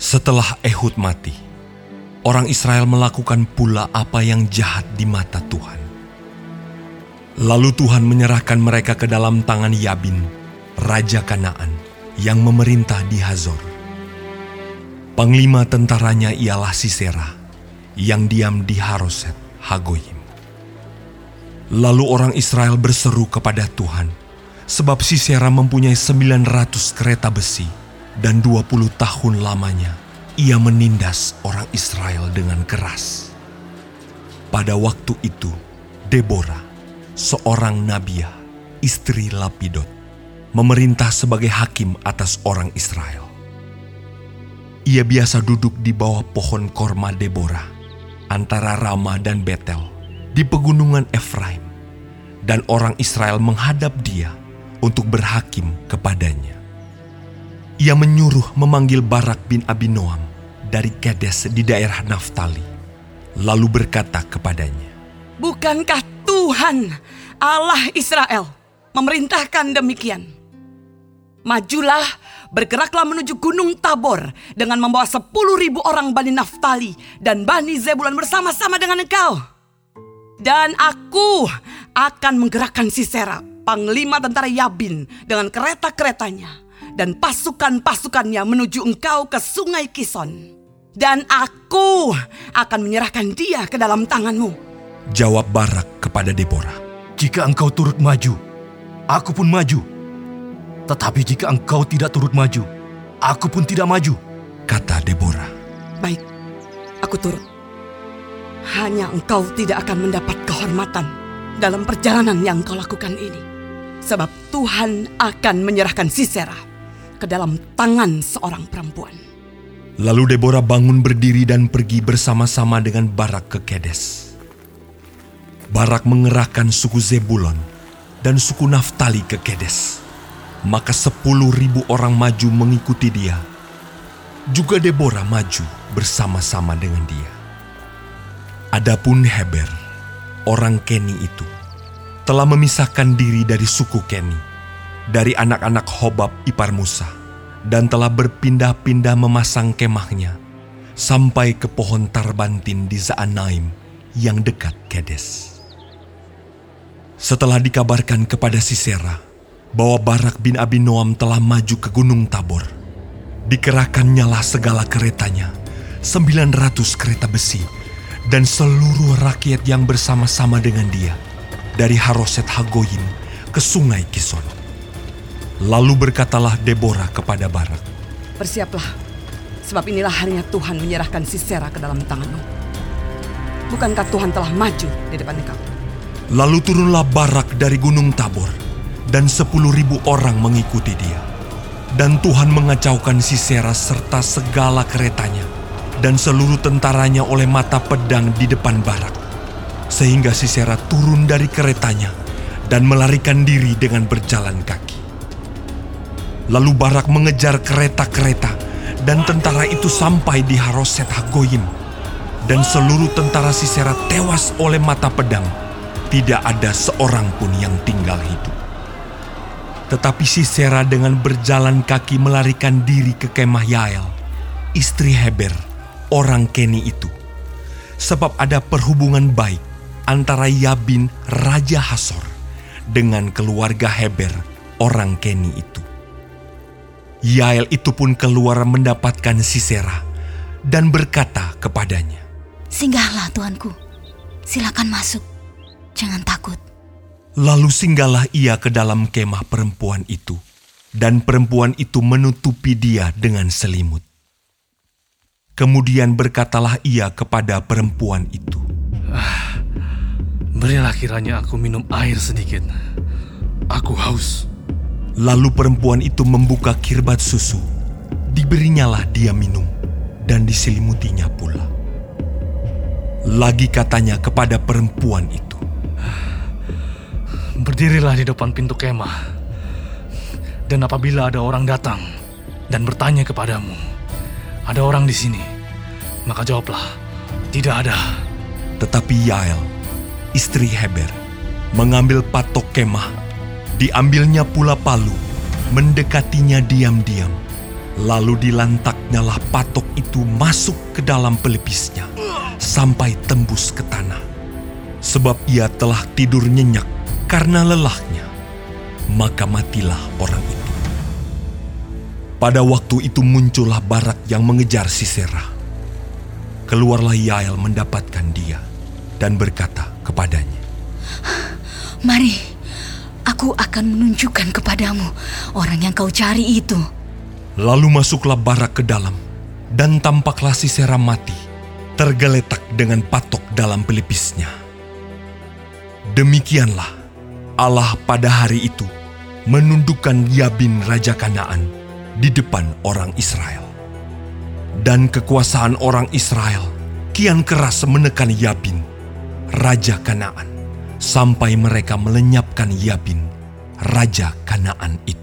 Setelah Ehud mati, orang Israel melakukan pula apa yang jahat di mata Tuhan. Lalu Tuhan menyerahkan mereka ke dalam tangan Yabin, Raja Kanaan, yang memerintah di Hazor. Panglima tentaranya ialah Sisera, yang diam di Haroset, Hagoyim. Lalu orang Israel berseru kepada Tuhan, sebab Sisera mempunyai 900 kereta besi, dan 20 tahun lamanya ia menindas orang Israel dengan keras. Pada waktu itu, Deborah, seorang nabiah, istri Lapidot, memerintah sebagai hakim atas orang Israel. Ia biasa duduk di bawah pohon korma Deborah, antara Rama dan Betel, di pegunungan Efraim, dan orang Israel menghadap dia untuk berhakim kepadanya. Ia menyuruh memanggil Barak bin Abinoam dari Kades di daerah Naftali, lalu berkata kepadanya, Bukankah Tuhan Allah Israel memerintahkan demikian? Majulah, bergeraklah menuju Gunung Tabor dengan membawa sepuluh ribu orang Bani Naftali dan Bani Zebulon bersama-sama dengan engkau. Dan aku akan menggerakkan Sisera, panglima tentara Yabin dengan kereta-keretanya dan pasukan-pasukannya menuju engkau ke sungai Kison. Dan aku akan menyerahkan dia ke dalam tanganmu. Jawab Barak kepada Deborah. Jika engkau turut maju, aku pun maju. Tetapi jika engkau tidak turut maju, aku pun tidak maju. Kata Deborah. Baik, aku turut. Hanya engkau tidak akan mendapat kehormatan dalam perjalanan yang kau lakukan ini. Sebab Tuhan akan menyerahkan Sisera ke dalam tangan seorang perempuan. Lalu Deborah bangun berdiri dan pergi bersama-sama dengan Barak ke Kedes. Barak mengerahkan suku Zebulon dan suku Naftali ke Kedes. Maka sepuluh ribu orang maju mengikuti dia. Juga Deborah maju bersama-sama dengan dia. Adapun Heber, orang Keni itu, telah memisahkan diri dari suku Keni, dari anak-anak Hobab ipar Musa dan telah berpindah-pindah memasang kemahnya sampai ke pohon tarbantin di Zaanaim yang dekat Kedes. Setelah dikabarkan kepada Sisera bahwa Barak bin Abinoam telah maju ke Gunung Tabor, dikerahkannyalah segala keretanya, 900 kereta besi, dan seluruh rakyat yang bersama-sama dengan dia, dari Haroset Hagoyim ke sungai Kison. Lalu berkatalah Deborah kepada Barak, Bersiaplah, sebab inilah harinya Tuhan menyerahkan Sisera ke dalam tanganmu. Bukankah Tuhan telah maju di depan engkau? Lalu turunlah Barak dari gunung Tabor, dan sepuluh ribu orang mengikuti dia. Dan Tuhan mengacaukan Sisera serta segala keretanya, dan seluruh tentaranya oleh mata pedang di depan Barak. Sehingga Sisera turun dari keretanya, dan melarikan diri dengan berjalan kaki. Lalu Barak mengejar kereta-kereta, dan tentara itu sampai di Haroset Hagoyim. Dan seluruh tentara Sisera tewas oleh mata pedang. Tidak ada seorang pun yang tinggal hidup. Tetapi Sisera dengan berjalan kaki melarikan diri ke kemah Yael, istri Heber, orang Keni itu. Sebab ada perhubungan baik antara Yabin, Raja Hasor, dengan keluarga Heber, orang Keni itu. Yael itu pun keluar mendapatkan Sisera dan berkata kepadanya, Singgahlah tuanku, silakan masuk, jangan takut. Lalu singgahlah ia ke dalam kemah perempuan itu, dan perempuan itu menutupi dia dengan selimut. Kemudian berkatalah ia kepada perempuan itu, Berilah kiranya aku minum air sedikit. Aku haus. Lalu perempuan itu membuka kirbat susu, diberinyalah dia minum, dan diselimutinya pula. Lagi katanya kepada perempuan itu, Berdirilah di depan pintu kemah. Dan apabila ada orang datang dan bertanya kepadamu, ada orang di sini, maka jawablah, tidak ada. Tetapi Yael, istri Heber, mengambil patok kemah, diambilnya pula palu, mendekatinya diam-diam, Lalu dilantaknyalah patok itu masuk ke dalam pelipisnya sampai tembus ke tanah. Sebab ia telah tidur nyenyak karena lelahnya. Maka matilah orang itu. Pada waktu itu muncullah Barak yang mengejar Sisera. Keluarlah Yael mendapatkan dia dan berkata kepadanya, Mari, aku akan menunjukkan kepadamu orang yang kau cari itu. Lalu masuklah Barak ke dalam, dan tampaklah Sisera mati, tergeletak dengan patok dalam pelipisnya. Demikianlah Allah pada hari itu menundukkan Yabin Raja Kanaan di depan orang Israel. Dan kekuasaan orang Israel kian keras menekan Yabin, Raja Kanaan, sampai mereka melenyapkan Yabin, Raja Kanaan itu.